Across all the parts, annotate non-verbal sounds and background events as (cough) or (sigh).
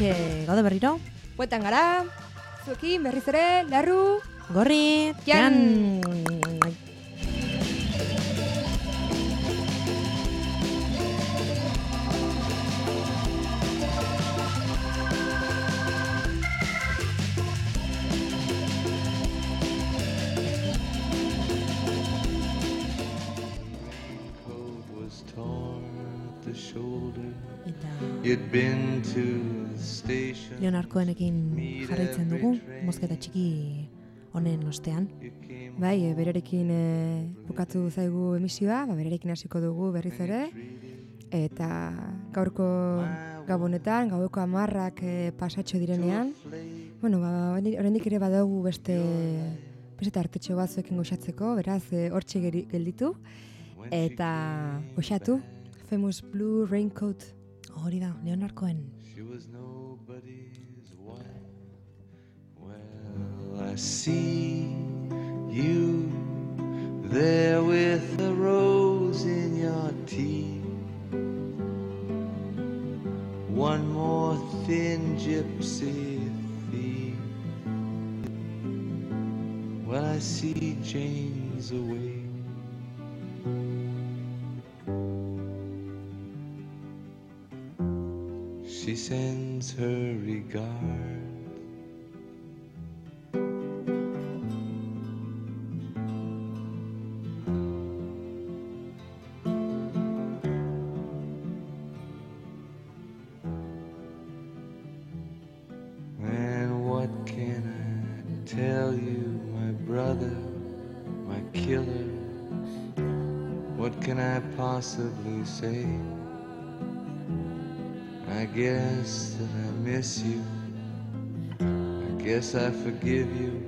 Hementxe gaude berriro. Buetan gara, zuekin berriz ere, larru, Gorri, Jan. Station. Leonarkoenekin jarraitzen dugu, mozketa txiki honen ostean. Bai, e, bererekin e, bukatu zaigu emisioa, ba, bererekin hasiko dugu berriz ere, eta gaurko gabonetan, gaueko amarrak e, pasatxo direnean, bueno, ba, oraindik ere badaugu beste beste tartetxo batzuekin goxatzeko, beraz, e, hortxe gelditu, eta goxatu, Famous Blue Raincoat Hori da, Leonarkoen. Nobody's wife. Well, I see you there with a rose in your teeth. One more thin gypsy thief. Well, I see Jane's away. Regard. And what can I tell you, my brother, my killer? What can I possibly say? I guess that I miss you. I guess I forgive you.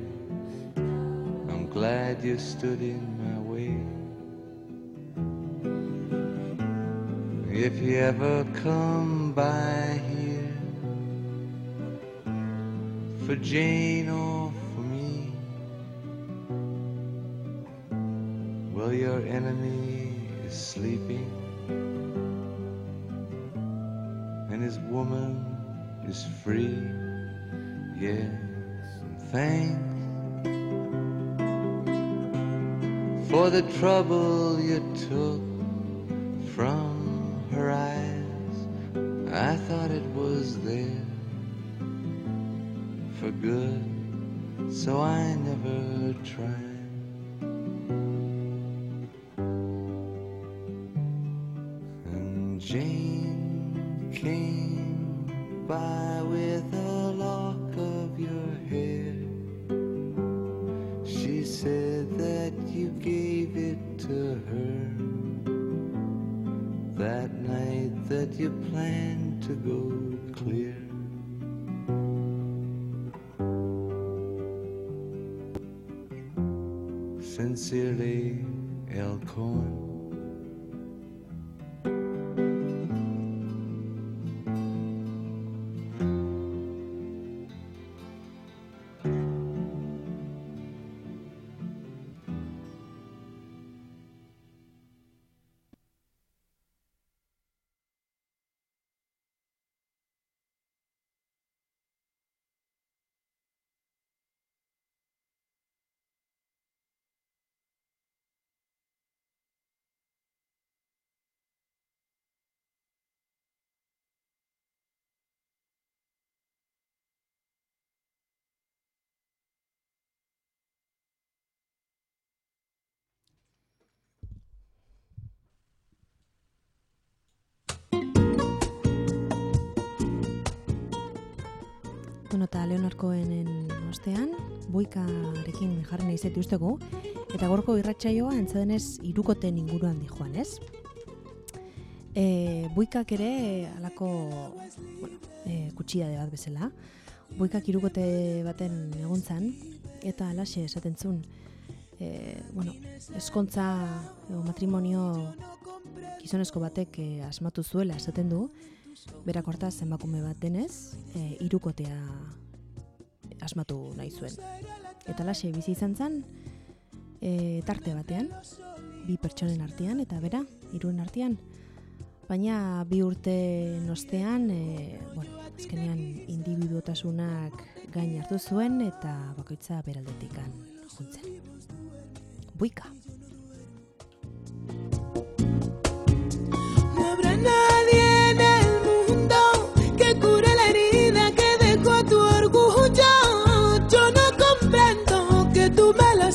I'm glad you stood in my way. If you ever come by here for Jane or for me, well, your enemy is sleeping and his woman is free. Yes, and thanks for the trouble you took from her eyes. I thought it was there for good, so I never tried. Sincerely, El Cohen. Eta Leonarkoenen ostean, buikarekin jarri nahi zetu ustegu, eta gorko irratsaioa entzadenez irukoten inguruan di joan, ez? E, buikak ere alako bueno, e, kutsiade bat bezala. Buikak irukote baten egontzan, eta alaxe esaten zuen, e, bueno, eskontza o matrimonio gizonezko batek e, asmatu zuela esaten du, berak hortaz emakume bat denez, eh, e, irukotea asmatu nahi zuen. Eta lase bizi izan zen, e, tarte batean, bi pertsonen artean eta bera, iruen artean, baina bi urte nostean, e, eh, bueno, azkenean indibiduotasunak gain hartu zuen eta bakoitza beraldetikan juntzen. Buika.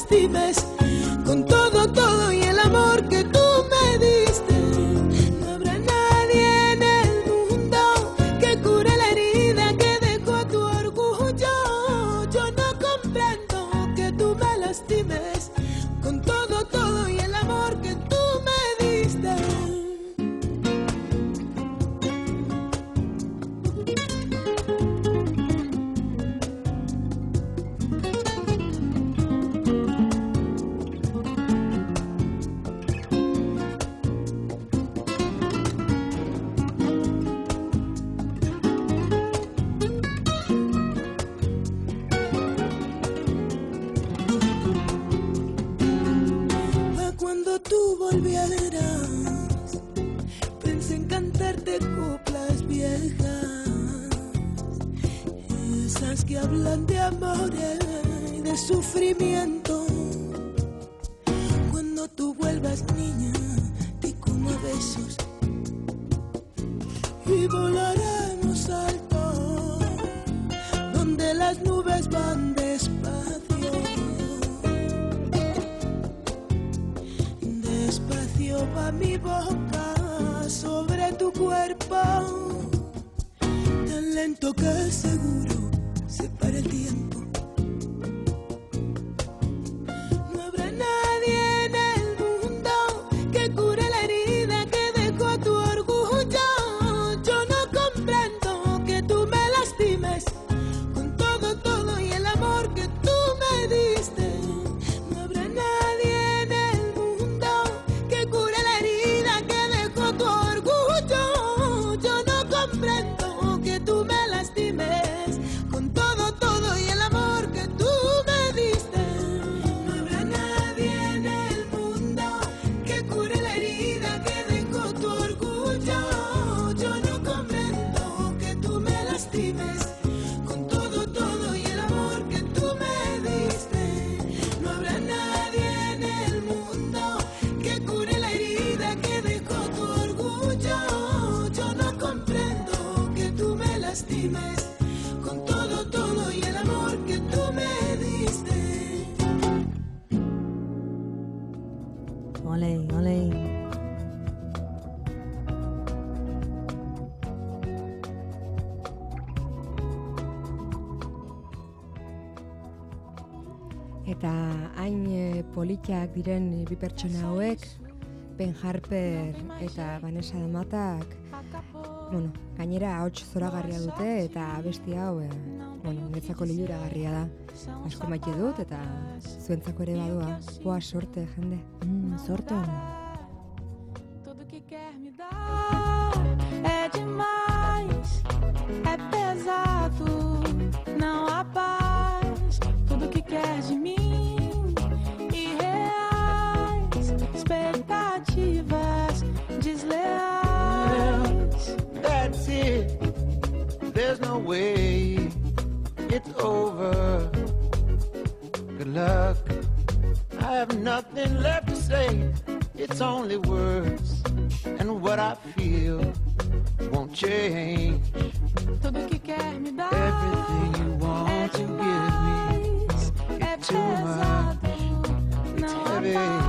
pymes, con todo asoma mi boca sobre tu cuerpo, tan lento que seguro lagunak diren bi pertsona hauek, Ben Harper eta Vanessa Damatak, bueno, gainera ahots zoragarria dute eta abesti hau, eh, bueno, netzako garria da. Asko maite dut eta zuentzako ere badua. Boa sorte, jende. Mm. Sorte. over. Good luck. I have nothing left to say. It's only words and what I feel won't change. Tudo que quer me dar. Everything you want to give me. It's too much. It's heavy.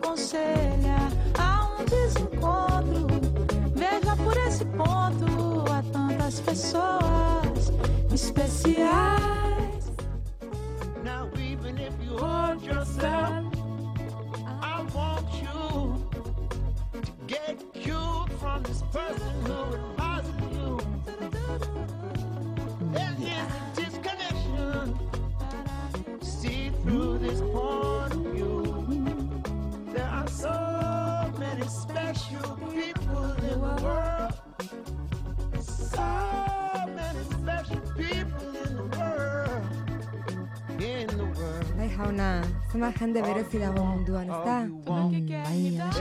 aconselha a um desencontro. Veja por esse ponto há tantas pessoas especiais. Now even if you hold yourself, I want you to get you from this person who. Jauna, zema jende berezi dago munduan, ez da? Bai, much.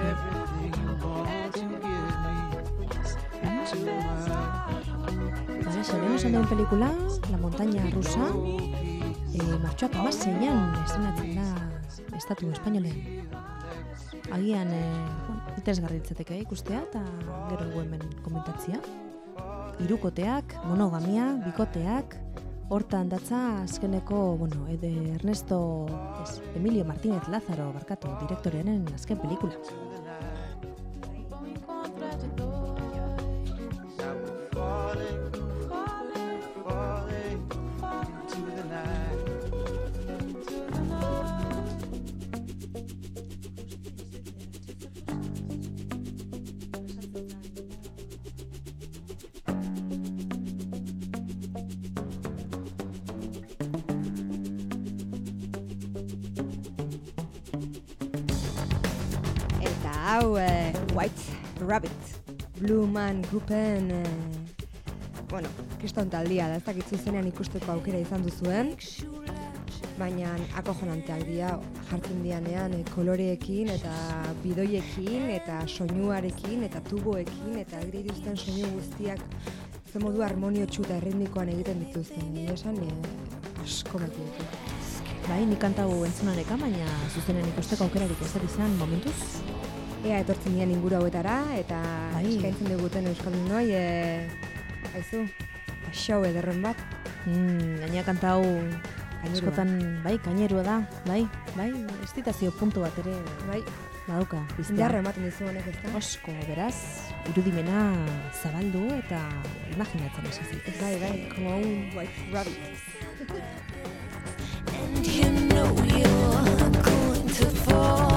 Alaxe, lehen esan duen pelikula, La montaña rusa, e, martxoak amaseian estrenatzen da estatu espainolean. Agian, e, bueno, interesgarri litzateke ikustea eta gero gu hemen komentatzia. Hirukoteak, monogamia, bikoteak, hortan datza azkeneko, bueno, Ernesto, ez, Emilio Martínez Lázaro, barkatu, direktorearen azken pelikula. Man Groupen, eh, bueno, kriston taldia da, ez dakit zuzenean ikusteko aukera izan duzuen, baina akojonanteak dira, jartzen dianean eh, koloreekin eta bidoiekin eta soinuarekin eta tuboekin eta egri dituzten soinu guztiak ze modu harmonio eta erritmikoan egiten dituzten. Ni esan, eh, asko ditu. Bai, nik kantau entzunareka, baina zuzenen ikusteko aukerarik ez izan momentuz. Ea etortzen dian inguru hauetara eta Bai. eskaintzen diguten euskaldunoi, e, haizu, ba, show ederren bat. Mm, gaina kantau askotan, bai, kainerua da, bai, bai, estitazio puntu bat ere Bai, badauka, biztea. indarra ematen dizu honek ez da? Osko, beraz, irudimena zabaldu eta imaginatzen esazik. Bai, bai, como un white rabbit. And you know you're going to fall.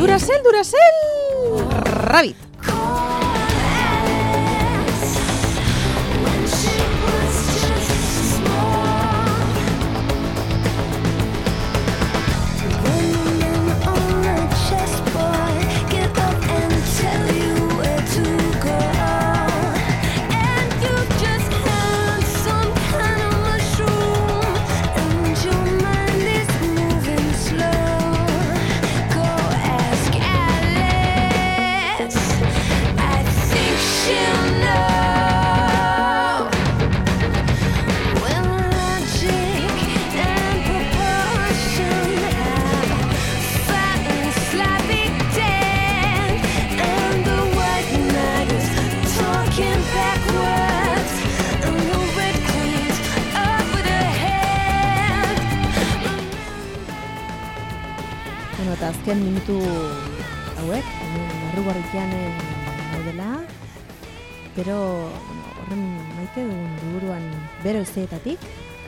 Duracell, Duracell. Rabbit.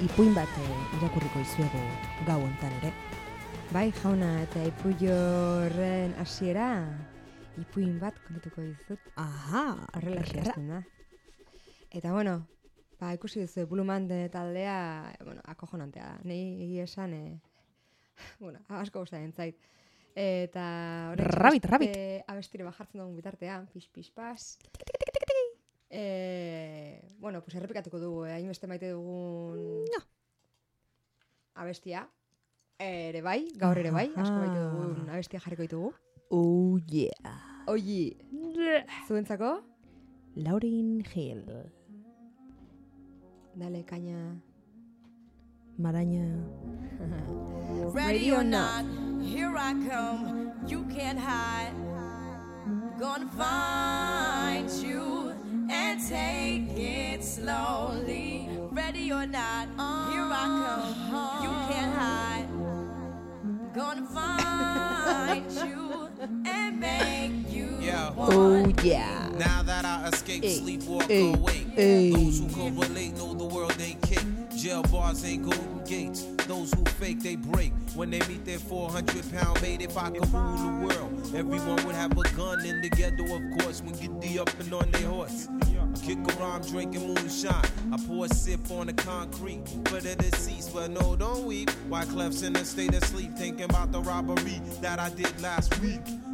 Ipuin bat eh, irakurriko izuegu gau hontan ere. Bai, jauna, eta ipuio horren hasiera ipuin bat kontatuko dizut. Aha, Horrela hasten da. Eta bueno, ba, ikusi duzu, Bluman de taldea, bueno, akojonantea da. Nei egia esan, e, (laughs) bueno, asko gustatzen zait. Eta orain Rabbit, rabbit. abestire bajartzen dugun bitartean, pix, pix, pas. E, bueno, pues errepikatuko dugu, eh? hainbeste maite dugun No. abestia. Ere bai, gaur ere bai, asko maite Aha. dugun abestia jarriko ditugu. Oh yeah. Oji, zuentzako, Lauren Hill, dale, kaina. Maraña. (laughs) Ready or not, here I come. You can't hide. Gonna find you take it slowly. Ready or not, here I come. You can't hide. Gonna find (laughs) you and make you Yeah. Oh yeah. Now that I escape, Hey, sleep, walk hey, Those who can relate know the world ain't cake. Jail bars ain't golden gates. Those who fake, they break. When they meet their 400 pound mate, if I could rule the world, everyone would have a gun in the ghetto, of course, when get the up and on their horse. Kick around drinking moonshine. I pour a sip on the concrete for the deceased, but no, don't weep. Why Clef's in a state of sleep, thinking about the robbery that I did last week.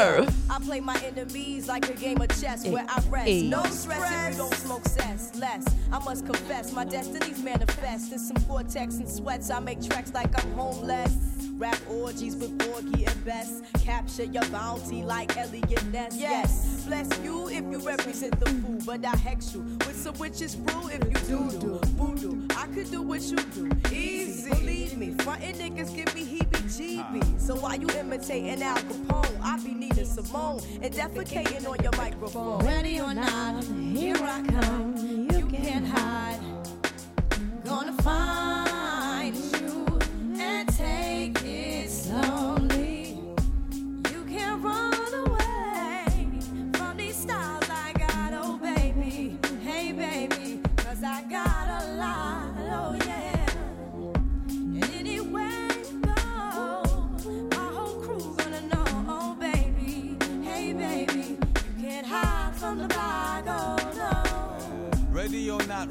I play my enemies like a game of chess where I rest. No stress if you don't smoke cess. Less, I must confess, my destinies manifest in some vortex and sweats. I make tracks like I'm homeless. Rap orgies with Borgie and Best. Capture your bounty like Elliot Ness. Yes, bless you if you represent the fool, but I hex you with some witches brew if you do do voodoo. I could do what you do, easy. Believe me, frontin' niggas give me So why you imitating Al Capone, I be needing Simone and defecating on your microphone. Ready or not, here I come. You can't hide. Gonna find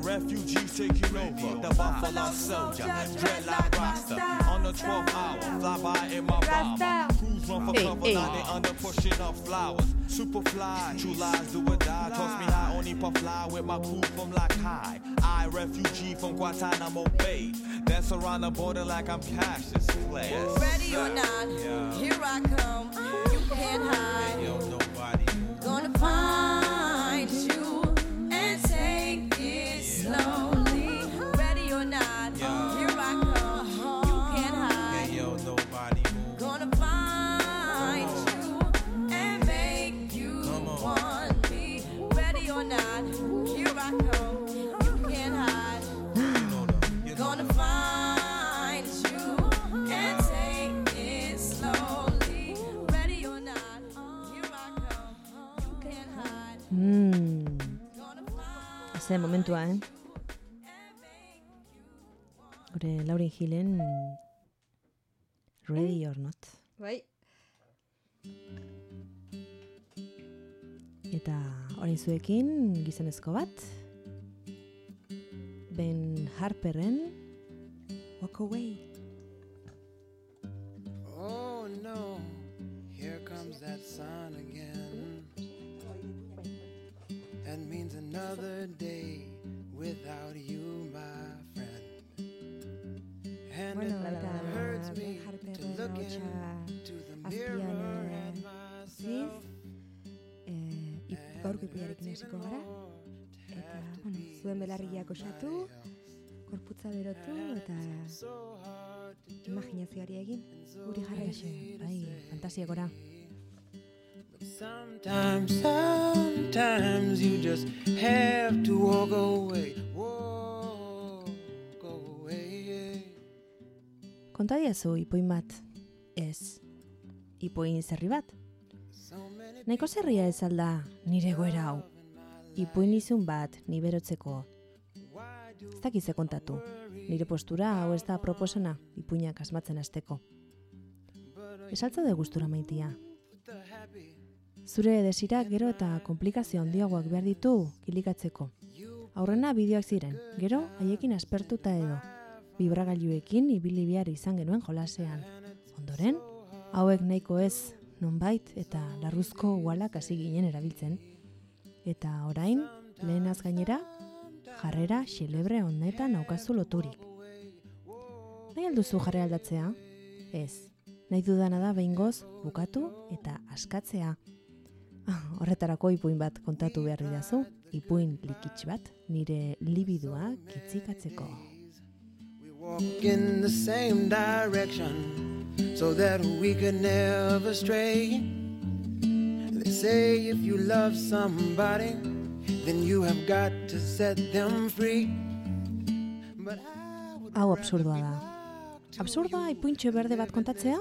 refugees taking over. The Buffalo Soldier, dreadlock roster. On the 12th hour, fly by in my bomber. Crews run for Hey, cover, hey. now they under pushing up flowers. Super fly, true lies do or die. Toss me high, only puff fly with my crew from like high. I, refugee from Guantanamo Bay. Dance around the border like I'm Cassius Clay. Ready or not, here I come. You can't hide. Bai. Eta orain zuekin gizonezko bat. Ben Harperren Walk Away. Oh no, here comes that sun again. That means another day without you, my. Bueno, eta ahotsa into the azpian mirror eh, ziz, ip, gaurko ipuiarekin hasiko gara, eta, bueno, zuen belarriak osatu, korputza berotu, eta imaginazioari egin, guri jarraixe. Bai, fantasia gora. Sometimes, sometimes you just have to walk away. Konta diazu ipuin bat. Ez. Ipuin zerri bat. Nahiko zerria ez alda nire goera hau. Ipuin izun bat ni berotzeko. Ez dakize kontatu. Nire postura hau ez da proposena ipuinak asmatzen hasteko. Esaltza de gustura maitia. Zure desira gero eta komplikazio handiagoak behar ditu kilikatzeko. Aurrena bideoak ziren, gero haiekin aspertuta edo. Bibragailuekin ibili behar izan genuen jolasean. Ondoren, hauek nahiko ez nonbait eta larruzko ualak hasi ginen erabiltzen. Eta orain, lehenaz gainera, jarrera xelebre honetan aukazu loturik. Nahi alduzu jarrera aldatzea? Ez. Nahi dudana da behingoz bukatu eta askatzea. (laughs) Horretarako ipuin bat kontatu behar didazu, ipuin likitx bat, nire libidua kitzikatzeko. Walk in the same direction so that we could never stray. They say if you love somebody, then you have got to set them free. But Hau absurdoa da. Absurdoa ipuintxo berde bat kontatzea?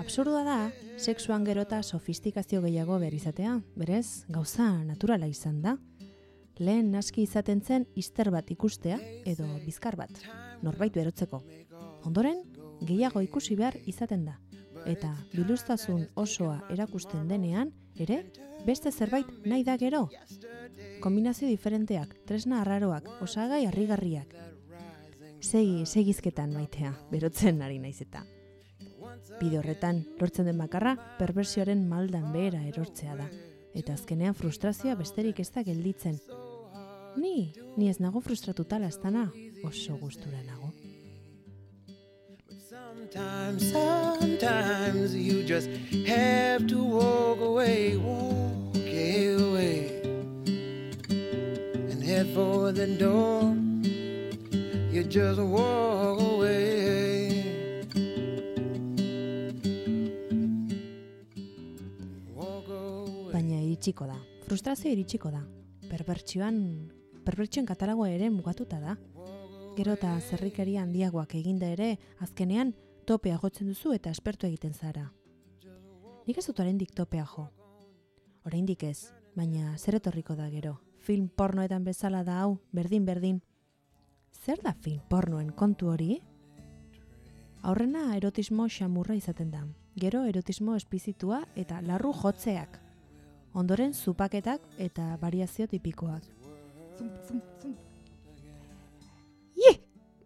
Absurdoa da, sexuan gerota sofistikazio gehiago behar izatea, berez, gauza naturala izan da. Lehen naski izaten zen izter bat ikustea edo bizkar bat, norbait berotzeko. Ondoren, gehiago ikusi behar izaten da. Eta biluztasun osoa erakusten denean, ere, beste zerbait nahi da gero. Kombinazio diferenteak, tresna arraroak, osagai harrigarriak. Segi, segizketan maitea, berotzen ari naiz eta. Bide horretan, lortzen den bakarra, perversioaren maldan behera erortzea da. Eta azkenean frustrazioa besterik ez da gelditzen. Ni, ni ez nago frustratuta lastana, oso gustura nago. Sometimes, sometimes you just have to walk away, walk away, and head for the door. You just walk away. Walk away. Baina iritsiko da, frustrazio iritsiko da. Perbertsioan, perbertsioen katalagoa ere mugatuta da. Gero eta zerrikeria handiagoak eginda ere, azkenean topea jotzen duzu eta espertu egiten zara. Nik ez dut oraindik topea jo. Oraindik ez, baina zer etorriko da gero. Film pornoetan bezala da hau, berdin-berdin. Zer da film pornoen kontu hori? Aurrena erotismo xamurra izaten da. Gero erotismo esplizitua eta larru jotzeak. Ondoren zupaketak eta variazio tipikoak. Ie!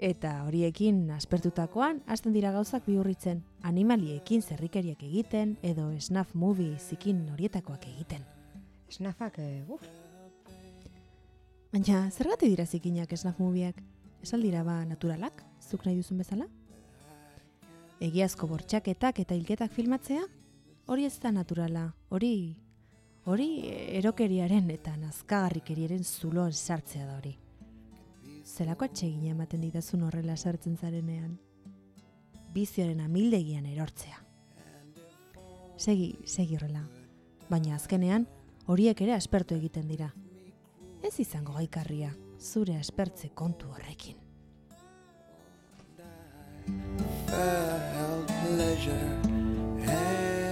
Eta horiekin aspertutakoan hasten dira gauzak bihurritzen. Animaliekin zerrikeriak egiten edo snaf movie zikin horietakoak egiten. Snafak, eh, uf, Baina zergatik dira zikinak snaf movieak? Ez al dira ba naturalak, zuk nahi duzun bezala? Egiazko bortxaketak eta hilketak filmatzea? Hori ez da naturala, hori hori erokeriaren eta nazkagarrikeriaren zuloan sartzea da hori. Zelako atsegina ematen ditazun horrela sartzen zarenean? Bizioaren amildegian erortzea. Segi, segi horrela. Baina azkenean, horiek ere aspertu egiten dira. Ez izango gaikarria, zure aspertze kontu horrekin. felt pleasure and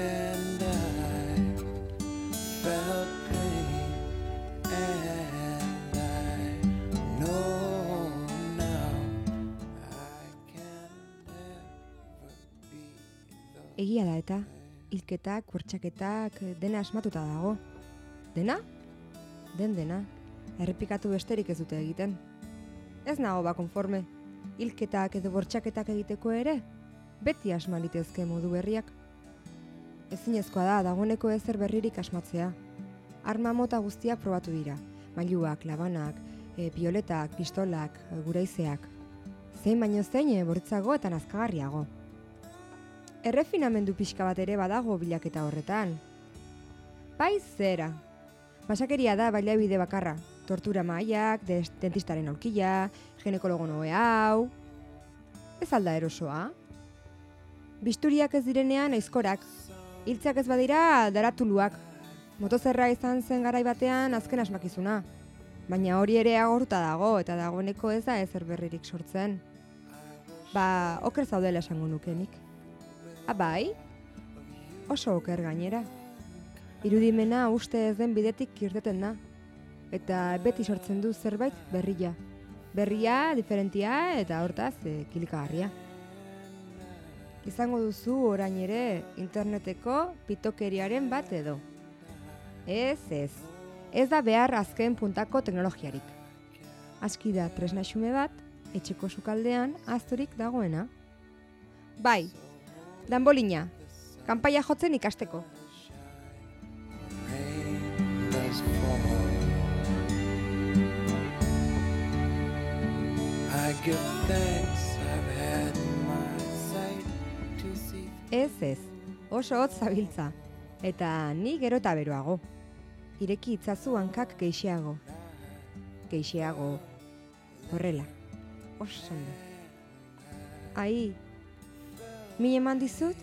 egia da eta hilketak, bortxaketak, dena asmatuta dago. Dena? Den dena. Errepikatu besterik ez dute egiten. Ez nago ba konforme. Hilketak edo bortxaketak egiteko ere, beti asma litezke modu berriak. Ezinezkoa da dagoeneko ezer berririk asmatzea. Arma mota guztiak probatu dira. Mailuak, labanak, e, pioletak, pistolak, e, guraizeak. Zein baino zein bortzago eta nazkagarriago. Errefinamendu pixka bat ere badago bilaketa horretan. Bai zera. Basakeria da baliabide bakarra. Tortura mailak, des- dentistaren aurkila, ginekologo noe hau. Ez alda erosoa. Bisturiak ez direnean aizkorak. Hiltzak ez badira daratuluak. Motozerra izan zen garai batean azken asmakizuna. Baina hori ere agortuta dago eta dagoeneko ez da ezer berririk sortzen. Ba, oker zaudela esango nukenik. Abai, oso oker gainera. Irudimena uste ez den bidetik irteten da. Eta beti sortzen du zerbait berria. Berria, diferentia eta hortaz e, kilikagarria. Izango duzu orain ere interneteko pitokeriaren bat edo. Ez, ez. Ez da behar azken puntako teknologiarik. Aski da tresna xume bat, etxeko sukaldean azturik dagoena. Bai, danbolina, kanpaia jotzen ikasteko. Ez ez, oso hotz zabiltza. Eta ni gero eta beroago. Ireki itzazu hankak geixiago. Geixiago. Horrela. Oso ondo. Ai, mi eman dizut?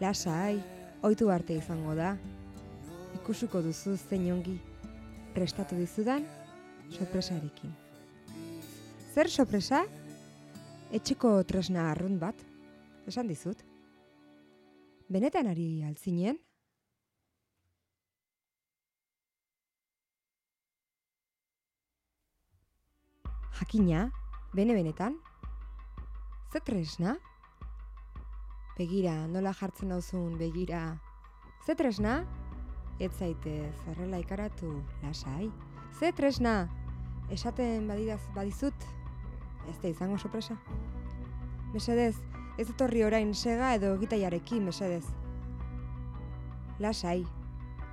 Lasai, oitu arte izango da. Ikusuko duzu zein ongi. Prestatu dizudan, sorpresarekin. Zer sorpresa? Etxeko tresna arrunt bat, esan dizut. Benetan ari altzinen? Jakina, bene-benetan? Ze tresna? Begira, nola jartzen dauzun begira. Ze tresna? Ez zaitez, horrela ikaratu, lasai. Ze tresna? Esaten badidaz, badizut, ez da izango sorpresa. Mesedez, ez etorri orain sega edo gitaiarekin, mesedez. Lasai.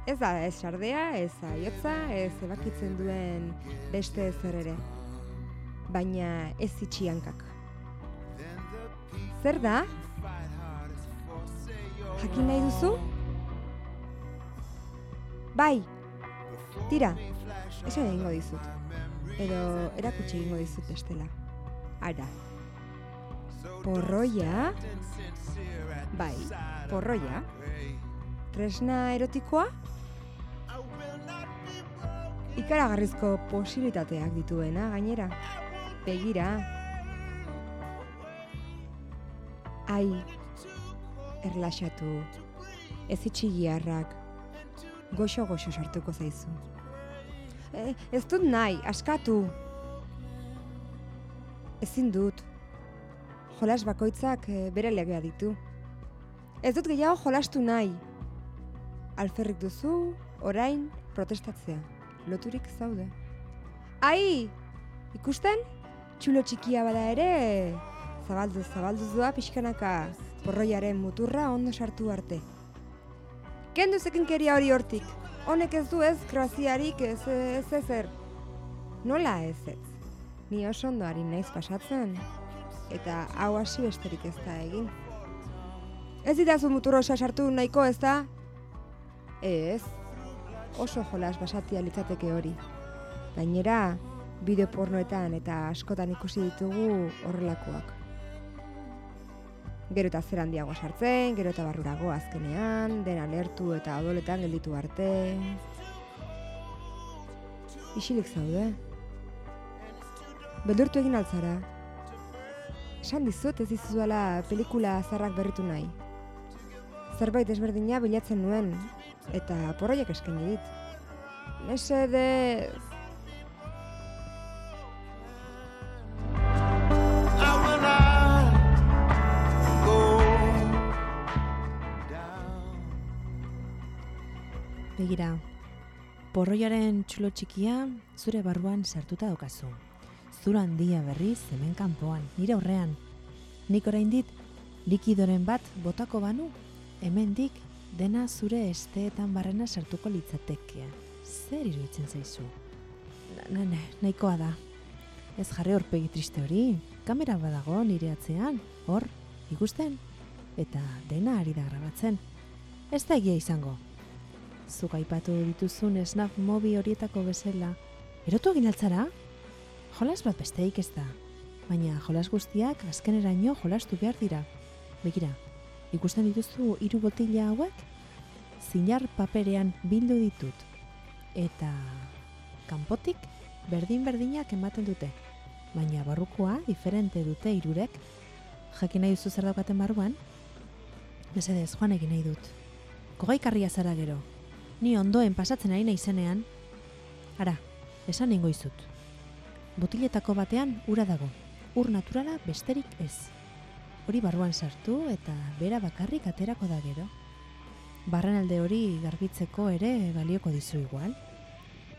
Ez da ez sardea, ez aiotza, ez ebakitzen duen beste zer ere. Baina ez itxiankak. Zer da? Jakin nahi duzu? Bai, tira, esan egingo dizut. Edo erakutsi egingo dizut bestela. Ara. Porroia? Bai, porroia. Tresna erotikoa? Ikaragarrizko posibilitateak dituena, gainera. Begira. Ai, erlaxatu. Ez itxigiarrak. Goxo-goxo sartuko zaizu. E, ez dut nahi, askatu. Ezin dut. Jolas bakoitzak e, bere legea ditu. Ez dut gehiago jolastu nahi. Alferrik duzu, orain, protestatzea. Loturik zaude. Ai! Ikusten? Txulo txikia bada ere, zabalduz, zabalduz doa pixkanaka porroiaren muturra ondo sartu arte. Kendu zekinkeria hori hortik. Honek ez du ez kroaziarik ez ez ezer. Nola ez ez? Ni oso ondo ari naiz pasatzen. Eta hau hasi besterik ez da egin. Ez didazu mutur osa sartu nahiko ez da? Ez. Oso jolas basatia litzateke hori. Gainera, bideo pornoetan eta askotan ikusi ditugu horrelakoak. Gero eta zer handiagoa sartzen, gero eta barrurago azkenean, dena lertu eta odoletan gelditu arte. Isilik zaude. Beldurtu egin altzara. Esan dizut ez dizuzuela pelikula zarrak berritu nahi. Zerbait desberdina bilatzen nuen, eta porroiak eskaini dit. Mesedez, Begira, porroiaren txulo txikia zure barruan sartuta daukazu. Zura handia berriz hemen kanpoan, nire horrean. Nik orain dit, likidoren bat botako banu, hemendik dena zure esteetan barrena sartuko litzatekea. Zer iruditzen zaizu? Na, na, nahikoa da. Ez jarri horpegi triste hori, kamera badago nire atzean, hor, ikusten? Eta dena ari da grabatzen. Ez da egia izango, zuk aipatu dituzun snap mobi horietako bezala, erotu egin altzara? Jolas bat besteik ez da, baina jolas guztiak azkeneraino jolastu behar dira. Begira, ikusten dituzu hiru botila hauek? Zinar paperean bildu ditut. Eta kanpotik berdin-berdinak ematen dute. Baina barrukoa diferente dute hirurek. Jakin nahi duzu zer daukaten barruan? Mesedez, joan egin nahi dut. Kogaikarria zara gero, ni ondoen pasatzen ari naizenean, ara, esan ningo izut. Botiletako batean ura dago, ur naturala besterik ez. Hori barruan sartu eta bera bakarrik aterako da gero. Barrenalde hori garbitzeko ere balioko dizu igual.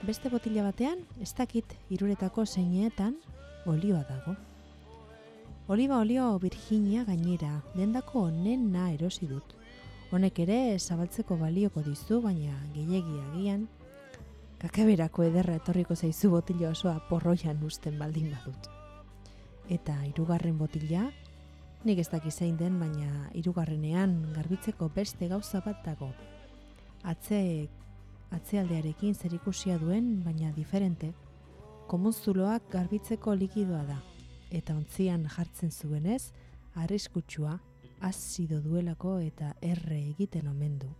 Beste botila batean, ez dakit iruretako zeineetan olioa dago. Oliba olio Virginia gainera, dendako onena erosi dut. Honek ere zabaltzeko balioko dizu, baina gehiegi agian, kakaberako ederra etorriko zaizu botilo osoa porroian usten baldin badut. Eta hirugarren botila, nik ez daki zein den, baina hirugarrenean garbitzeko beste gauza bat dago. Atze, atzealdearekin zerikusia duen, baina diferente, komunzuloak garbitzeko likidoa da. Eta ontzian jartzen zuenez, arriskutsua, azido duelako eta erre egiten omen du.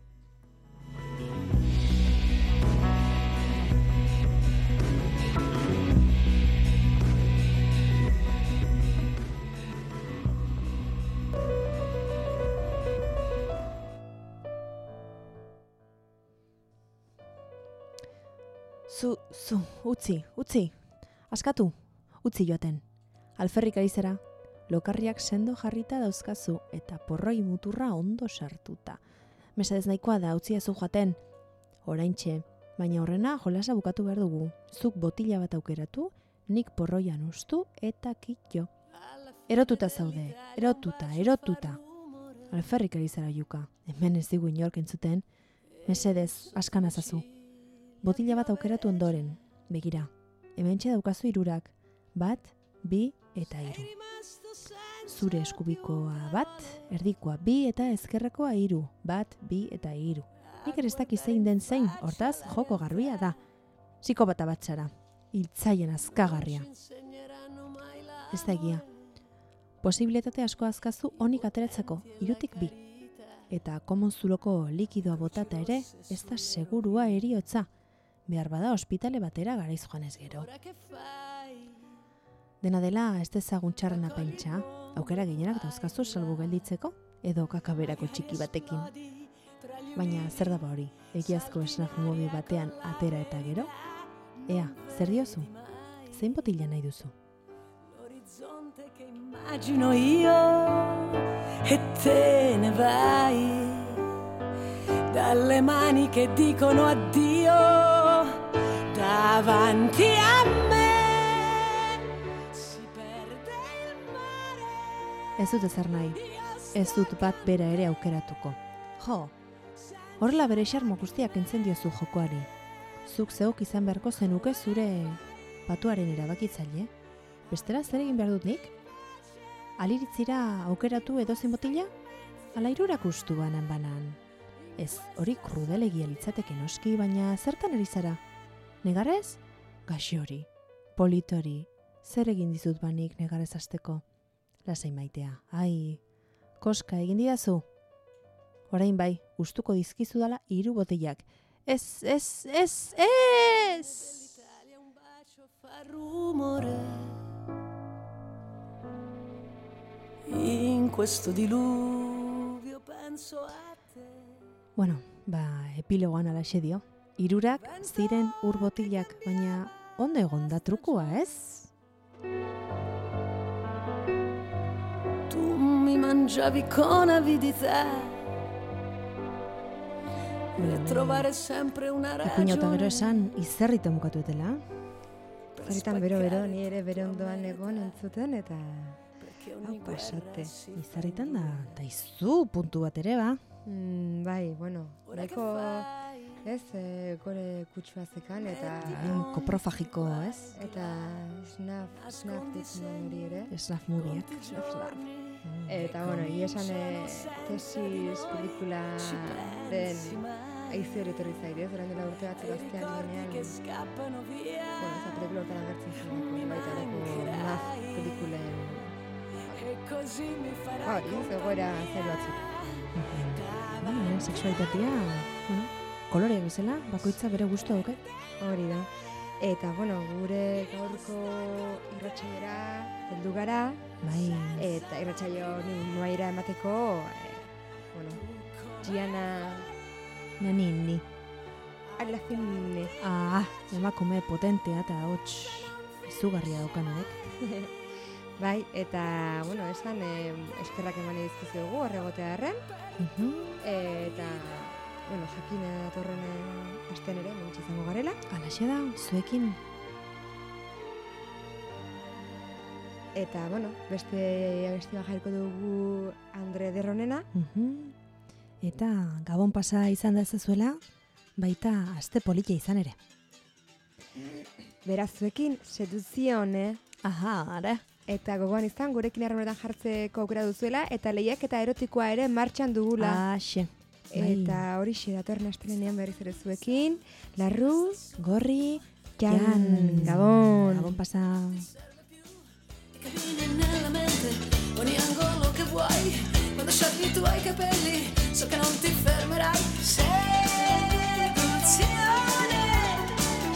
Zu, zu, utzi, utzi, askatu, utzi joaten. Alferrik ari zera, lokarriak sendo jarrita dauzkazu eta porroi muturra ondo sartuta. Mesedez nahikoa da, utzi ezu joaten. Oraintxe, baina horrena jolasa bukatu behar dugu. Zuk botila bat aukeratu, nik porroian ustu eta kitjo. Erotuta zaude, erotuta, erotuta. Alferrik ari zara juka, hemen ez digu inork entzuten. Mesedez, askan azazu. Botila bat aukeratu ondoren, begira. Hemen daukazu irurak, bat, bi eta hiru. Zure eskubikoa bat, erdikoa bi eta ezkerrekoa hiru, bat, bi eta hiru. Nik ere ez daki zein den zein, hortaz joko garbia da. Ziko bata batzara, hiltzaien azkagarria. Ez da egia. Posibilitate asko azkazu onik ateratzeko, irutik bi. Eta komonzuloko likidoa botata ere, ez da segurua eriotza. Behar bada ospitale batera garaiz joanez gero. Dena dela, ez dezagun txarren apaintxa, aukera gehienak dauzkazu salbu gelditzeko, edo kakaberako txiki batekin. Baina zer da ba hori, egiazko esnaf mobi batean atera eta gero? Ea, zer diozu? Zein botila nahi duzu? Immagino io e te ne vai dalle mani che dicono addio davanti a me. Ez dut ezer nahi, ez dut bat bera ere aukeratuko. Jo, horrela bere xarmo guztiak entzen diozu jokoari. Zuk zeok izan beharko zenuke zure patuaren erabakitzaile. Bestera zer egin behar dut nik? Aliritzira aukeratu edozein botila? Ala irurak ustu banan banan. Ez, hori krudelegia litzateke noski, baina zertan ari zara? Negarrez? Gaxi hori, politori, zer egin dizut banik negarrez asteko? Lasai maitea, ai, koska egin didazu? Orain bai, gustuko dizkizu dala hiru botilak. Ez, ez, ez, ez! In questo diluvio penso a te. Bueno, ba, epilogoan alaxe dio. Hirurak ziren ur botilak, baina ondo egon da trukua, ez? Mangiavi con avidità. Per trovare sempre una Ipuño eta gero ragione. esan izerrita mukatu etela. Zaritan bero-bero, ni ere bere ondoan egon entzuten, eta hau pasate. Izarritan da, eta izu puntu bat ere ba. Mm, bai, bueno, nahiko, fai? Ez, e, gore kutsua zekan, eta... Mm, koprofagiko, ez? Eta snaf, snaf ditzen hori ere. Snaf moviak. Eta, bueno, ia esan e, tesis pelikula den aizu hori etorri zaire, orain dela urte batzuk aztean ginean, bueno, eza pelikula hortan agertzen zen, baita lako naf pelikulen, così mi farà hori, ez, egoera zail batzuk. Bueno, sexualitatea, koloreak bezala, bakoitza bere gustu dauke. Hori da. Eta, bueno, gure gaurko irratxaiera heldu gara, Bai, eta irratxaio nuaira emateko, e, bueno, Giana nani, ni. Alafine. Ah, emakume potentea eta hots izugarria daukanek. (laughs) Bai, eta, bueno, esan eh, eskerrak eman dizkizuegu horregotea erren, Mhm. eta, bueno, jakin datorren eh, astean ere, mentxe izango garela. Alaxe da, zuekin Eta, bueno, beste abesti jarriko dugu Andre Derronena, Mhm. Eta gabon pasa izan da ezazuela, baita aste polita izan ere. beraz zuekin, seduzion, eh? Aha, ara. eta gogoan izan gurekin harremanetan jartzeko aukera duzuela eta lehiak eta erotikoa ere martxan dugula. Axe. Bai. Eta hori xe datorren astelenean berriz ere zuekin. Larru, gorri, jan, jan. gabon. Gabon pasa. Quando sciogli i tuoi capelli so che non ti fermerai Seduzione,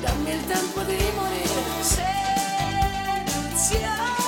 dammi il tempo di morire Seduzione